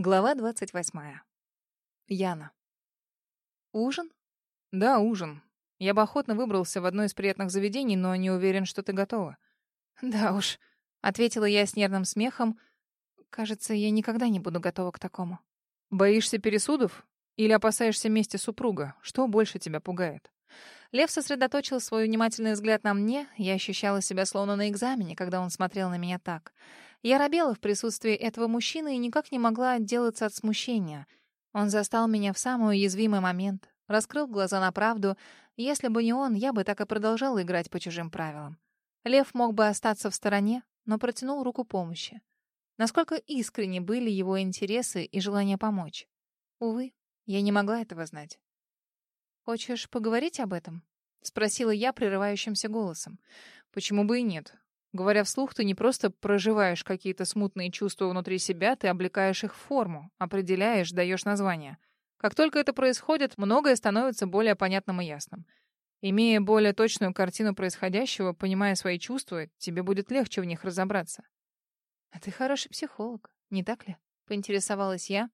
Глава 28. Яна. «Ужин?» «Да, ужин. Я бы охотно выбрался в одно из приятных заведений, но не уверен, что ты готова». «Да уж», — ответила я с нервным смехом. «Кажется, я никогда не буду готова к такому». «Боишься пересудов? Или опасаешься мести супруга? Что больше тебя пугает?» Лев сосредоточил свой внимательный взгляд на мне. Я ощущала себя словно на экзамене, когда он смотрел на меня так. Я робела в присутствии этого мужчины и никак не могла отделаться от смущения. Он застал меня в самый уязвимый момент, раскрыл глаза на правду. Если бы не он, я бы так и продолжала играть по чужим правилам. Лев мог бы остаться в стороне, но протянул руку помощи. Насколько искренне были его интересы и желание помочь. Увы, я не могла этого знать. «Хочешь поговорить об этом?» — спросила я прерывающимся голосом. «Почему бы и нет? Говоря вслух, ты не просто проживаешь какие-то смутные чувства внутри себя, ты облекаешь их в форму, определяешь, даешь название. Как только это происходит, многое становится более понятным и ясным. Имея более точную картину происходящего, понимая свои чувства, тебе будет легче в них разобраться. «А ты хороший психолог, не так ли?» — поинтересовалась я,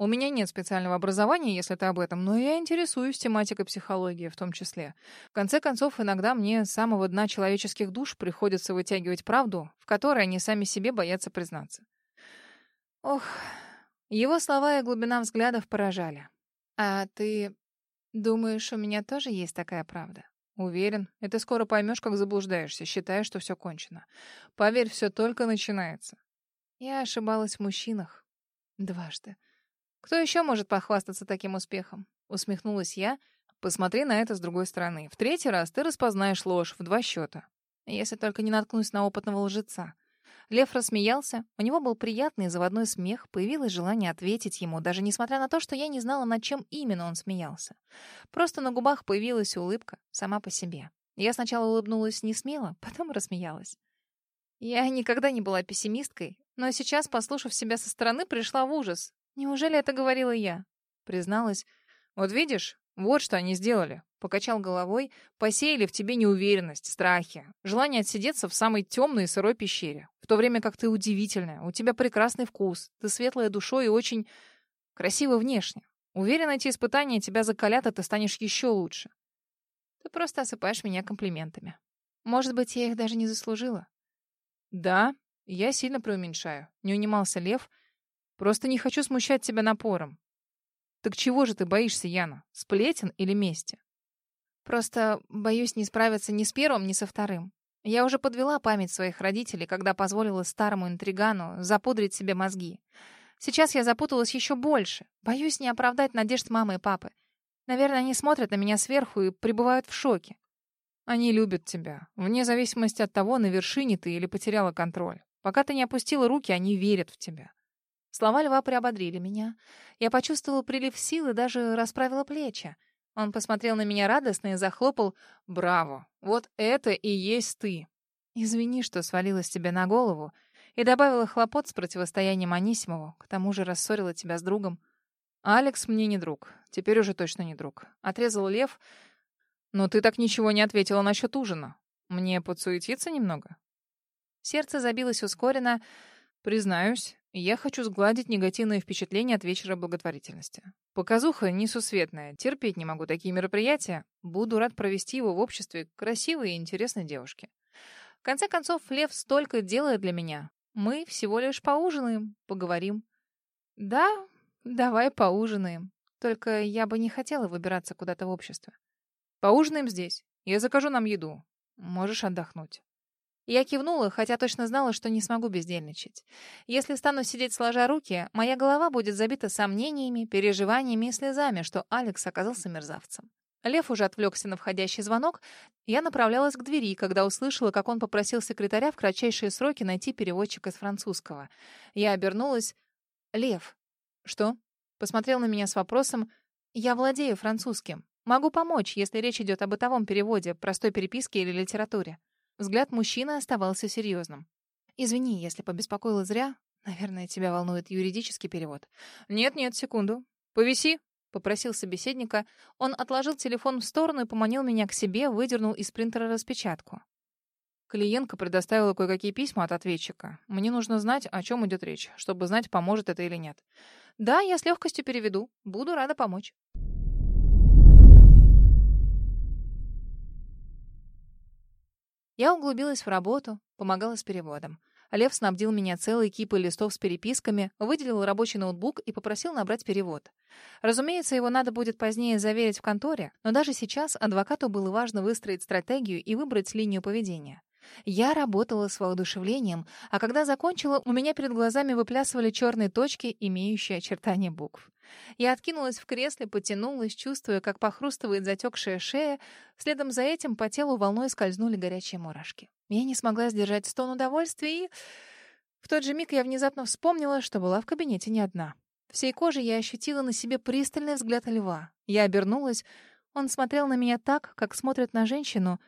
у меня нет специального образования, если ты об этом, но я интересуюсь тематикой психологии в том числе. В конце концов, иногда мне с самого дна человеческих душ приходится вытягивать правду, в которой они сами себе боятся признаться. Ох, его слова и глубина взглядов поражали. А ты думаешь, у меня тоже есть такая правда? Уверен, Это скоро поймешь, как заблуждаешься, считая, что все кончено. Поверь, все только начинается. Я ошибалась в мужчинах. Дважды. Кто еще может похвастаться таким успехом? Усмехнулась я. Посмотри на это с другой стороны. В третий раз ты распознаешь ложь в два счета. Если только не наткнусь на опытного лжеца. Лев рассмеялся. У него был приятный заводной смех. Появилось желание ответить ему, даже несмотря на то, что я не знала, над чем именно он смеялся. Просто на губах появилась улыбка сама по себе. Я сначала улыбнулась не смело, потом рассмеялась. Я никогда не была пессимисткой, но сейчас, послушав себя со стороны, пришла в ужас. «Неужели это говорила я?» Призналась. «Вот видишь, вот что они сделали». Покачал головой, посеяли в тебе неуверенность, страхи, желание отсидеться в самой темной и сырой пещере. В то время как ты удивительная, у тебя прекрасный вкус, ты светлая душой и очень красиво внешне. Уверен, эти испытания тебя закалят, и ты станешь еще лучше. Ты просто осыпаешь меня комплиментами. Может быть, я их даже не заслужила? Да, я сильно преуменьшаю. Не унимался Лев, Просто не хочу смущать тебя напором. Так чего же ты боишься, Яна? Сплетен или мести? Просто боюсь не справиться ни с первым, ни со вторым. Я уже подвела память своих родителей, когда позволила старому интригану запудрить себе мозги. Сейчас я запуталась еще больше. Боюсь не оправдать надежд мамы и папы. Наверное, они смотрят на меня сверху и пребывают в шоке. Они любят тебя, вне зависимости от того, на вершине ты или потеряла контроль. Пока ты не опустила руки, они верят в тебя. Слова льва приободрили меня. Я почувствовала прилив силы, даже расправила плечи. Он посмотрел на меня радостно и захлопал. «Браво! Вот это и есть ты!» «Извини, что свалилась тебе на голову», и добавила хлопот с противостоянием Анисимову, к тому же рассорила тебя с другом. «Алекс мне не друг. Теперь уже точно не друг». Отрезал Лев. «Но ты так ничего не ответила насчет ужина. Мне подсуетиться немного?» Сердце забилось ускоренно. «Признаюсь, я хочу сгладить негативное впечатление от вечера благотворительности. Показуха несусветная, терпеть не могу такие мероприятия. Буду рад провести его в обществе красивой и интересной девушки. В конце концов, Лев столько делает для меня. Мы всего лишь поужинаем, поговорим. Да, давай поужинаем. Только я бы не хотела выбираться куда-то в обществе. Поужинаем здесь. Я закажу нам еду. Можешь отдохнуть. Я кивнула, хотя точно знала, что не смогу бездельничать. Если стану сидеть сложа руки, моя голова будет забита сомнениями, переживаниями и слезами, что Алекс оказался мерзавцем. Лев уже отвлекся на входящий звонок. Я направлялась к двери, когда услышала, как он попросил секретаря в кратчайшие сроки найти переводчика из французского. Я обернулась. «Лев». «Что?» Посмотрел на меня с вопросом. «Я владею французским. Могу помочь, если речь идет о бытовом переводе, простой переписке или литературе». Взгляд мужчины оставался серьезным. «Извини, если побеспокоила зря. Наверное, тебя волнует юридический перевод». «Нет-нет, секунду. Повиси», — попросил собеседника. Он отложил телефон в сторону и поманил меня к себе, выдернул из принтера распечатку. Клиентка предоставила кое-какие письма от ответчика. Мне нужно знать, о чем идет речь, чтобы знать, поможет это или нет. «Да, я с легкостью переведу. Буду рада помочь». Я углубилась в работу, помогала с переводом. Лев снабдил меня целой кипой листов с переписками, выделил рабочий ноутбук и попросил набрать перевод. Разумеется, его надо будет позднее заверить в конторе, но даже сейчас адвокату было важно выстроить стратегию и выбрать линию поведения. Я работала с воодушевлением, а когда закончила, у меня перед глазами выплясывали черные точки, имеющие очертания букв. Я откинулась в кресле, потянулась, чувствуя, как похрустывает затекшая шея. Следом за этим по телу волной скользнули горячие мурашки. Я не смогла сдержать стон удовольствия и... В тот же миг я внезапно вспомнила, что была в кабинете не одна. Всей кожей я ощутила на себе пристальный взгляд льва. Я обернулась. Он смотрел на меня так, как смотрят на женщину,